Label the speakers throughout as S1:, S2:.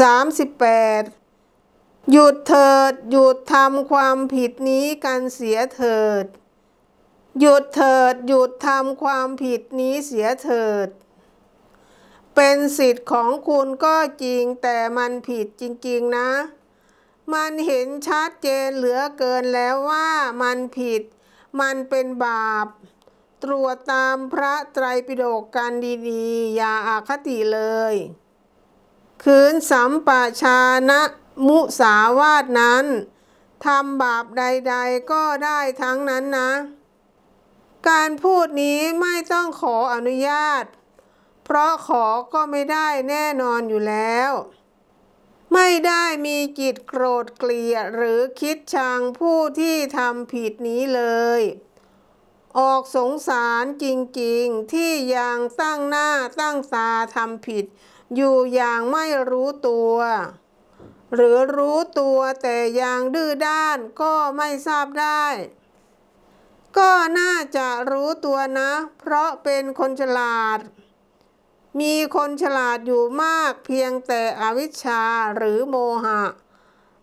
S1: 38 หยุดเถิด หยุดทำความผิดนี้กันเสียเถิด หยุดเถิด หยุดทำความผิดนี้เสียเถิด เป็นสิทธิ์ของคุณก็จริงแต่มันผิดจริง ๆ นะ มันเห็นชัดเจนเหลือเกินแล้วว่ามันผิด มันเป็นบาป ตรวจตามพระไตรปิฎกกันดีๆ อย่าอาคติเลย คืนสัมปะชานะมุสาวาทนั้นทำบาปใด ๆ ก็ได้ทั้งนั้นนะ การพูดนี้ไม่ต้องขออนุญาต เพราะขอก็ไม่ได้แน่นอนอยู่แล้ว ไม่ได้มีจิตโกรธเกลียดหรือคิดชังผู้ที่ทำผิดนี้เลย ออกสงสารจริงๆ ที่ยังตั้งหน้าตั้งตาทำผิด อยู่อย่างไม่รู้ตัว หรือรู้ตัวแต่ยังดื้อด้านก็ไม่ทราบได้ ก็น่าจะรู้ตัวนะ เพราะเป็นคนฉลาด มีคนฉลาดอยู่มากเพียงแต่อวิชชาหรือโมหะ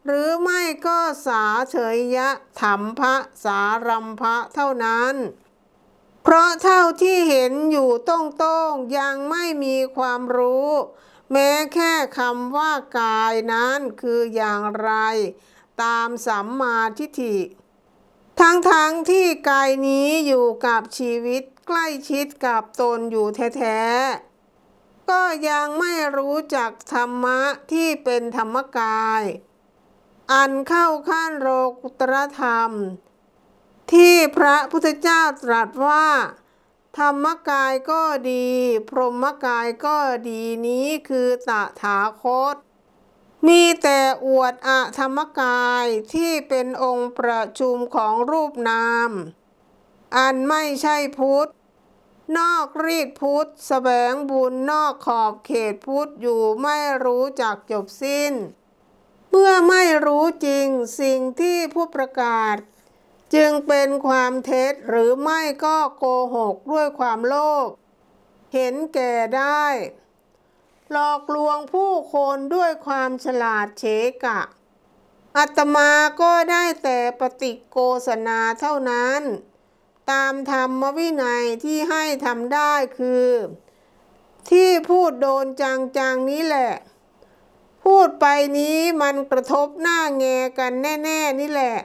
S1: หรือไม่ก็สาเฉยยะธรรมพระสารัมภะเท่านั้น เพราะเท่าที่เห็นอยู่ต้องๆยังไม่มีความรู้ แม้แค่คำว่ากายนั้นคืออย่างไร ตามสัมมาทิฏฐิ ทั้งๆทที่กายนี้อยู่กับชีวิตใกล้ชิดกับตนอยู่แท้ๆ ก็ยังไม่รู้จักธรรมะที่เป็นธรรมกาย อันเข้าขั้นโลกุตรธรรม ที่พระพุทธเจ้าตรัสว่า ธรรมกายก็ดี พรหมกายก็ดีนี้คือตถาคต มีแต่อวดอะธรรมกายที่เป็นองค์ประชุมของรูปนาม อันไม่ใช่พุทธนอกรีดพุทธแสวงบุญนอกขอบเขตพุทธอยู่ไม่รู้จักจบสิ้น เมื่อไม่รู้จริงสิ่งที่ผู้ประกาศ จึงเป็นความเท็จหรือไม่ก็โกหกด้วยความโลภเห็นแก่ได้ หลอกลวงผู้คนด้วยความฉลาดเฉกะอาตมาก็ได้แต่ปฏิโกษณาเท่านั้น ตามธรรมวินัยที่ให้ทำได้คือ ที่พูดโดนจังๆนี้แหละ พูดไปนี้มันกระทบหน้าแงกันแน่ ๆ นี่แหละ